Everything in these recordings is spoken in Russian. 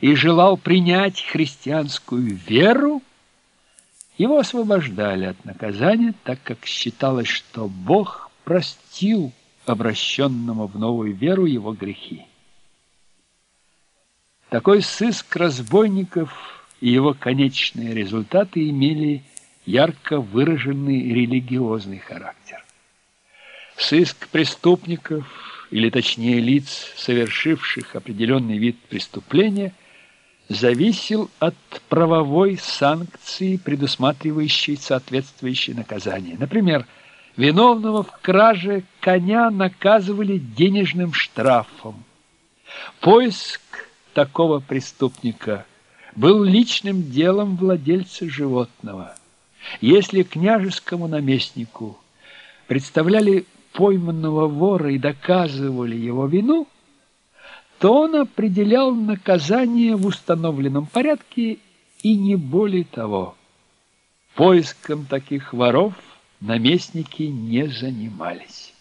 и желал принять христианскую веру, его освобождали от наказания, так как считалось, что Бог простил обращенному в новую веру его грехи. Такой сыск разбойников и его конечные результаты имели ярко выраженный религиозный характер. Сыск преступников, или точнее лиц, совершивших определенный вид преступления – зависел от правовой санкции, предусматривающей соответствующее наказание. Например, виновного в краже коня наказывали денежным штрафом. Поиск такого преступника был личным делом владельца животного. Если княжескому наместнику представляли пойманного вора и доказывали его вину – то он определял наказание в установленном порядке и не более того. Поиском таких воров наместники не занимались.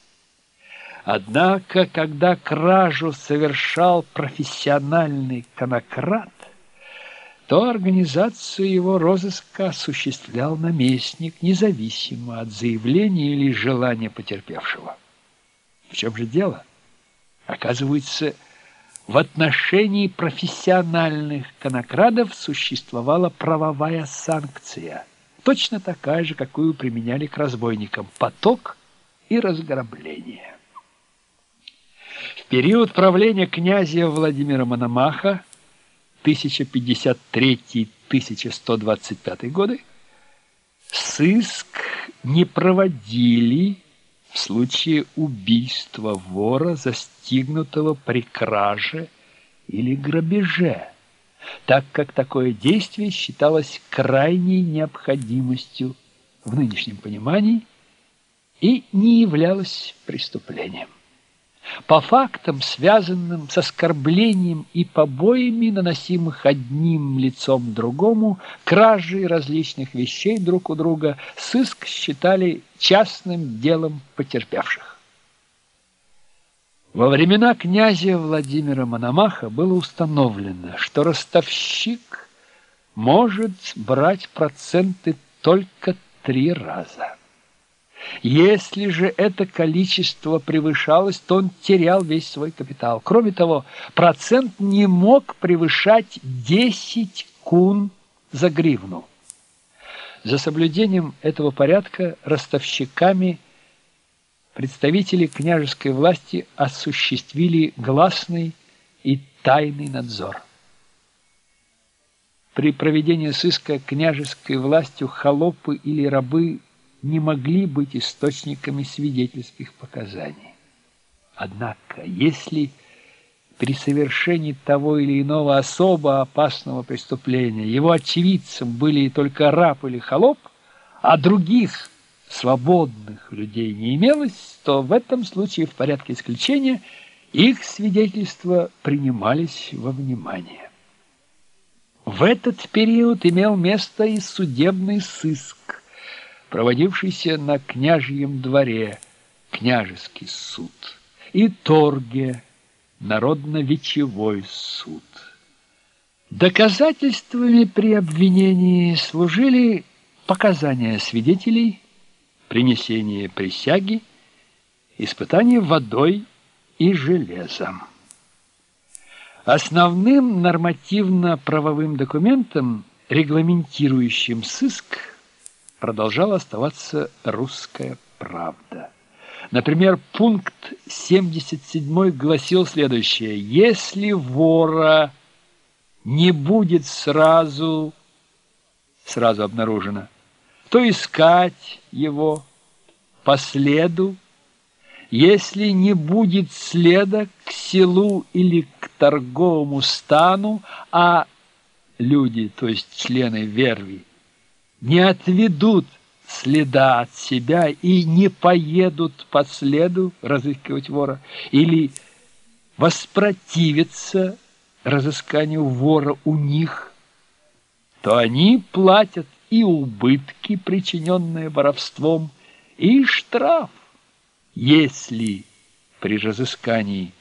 Однако, когда кражу совершал профессиональный конократ, то организацию его розыска осуществлял наместник, независимо от заявления или желания потерпевшего. В чем же дело? Оказывается, в отношении профессиональных конокрадов существовала правовая санкция, точно такая же, какую применяли к разбойникам – поток и разграбление. В период правления князя Владимира Мономаха 1053-1125 годы сыск не проводили в случае убийства вора, застигнутого при краже или грабеже, так как такое действие считалось крайней необходимостью в нынешнем понимании и не являлось преступлением по фактам, связанным с оскорблением и побоями, наносимых одним лицом другому, кражей различных вещей друг у друга, сыск считали частным делом потерпевших. Во времена князя Владимира Мономаха было установлено, что ростовщик может брать проценты только три раза. Если же это количество превышалось, то он терял весь свой капитал. Кроме того, процент не мог превышать 10 кун за гривну. За соблюдением этого порядка ростовщиками представители княжеской власти осуществили гласный и тайный надзор. При проведении сыска княжеской властью холопы или рабы не могли быть источниками свидетельских показаний. Однако, если при совершении того или иного особо опасного преступления его очевидцем были только раб или холоп, а других свободных людей не имелось, то в этом случае в порядке исключения их свидетельства принимались во внимание. В этот период имел место и судебный сыск, проводившийся на княжьем дворе, княжеский суд, и торге, народно-вечевой суд. Доказательствами при обвинении служили показания свидетелей, принесение присяги, испытание водой и железом. Основным нормативно-правовым документом, регламентирующим сыск, продолжала оставаться русская правда. Например, пункт 77 гласил следующее. Если вора не будет сразу, сразу обнаружено, то искать его по следу, если не будет следа к селу или к торговому стану, а люди, то есть члены верви, не отведут следа от себя и не поедут по следу разыскивать вора или воспротивятся разысканию вора у них, то они платят и убытки, причиненные воровством, и штраф, если при разыскании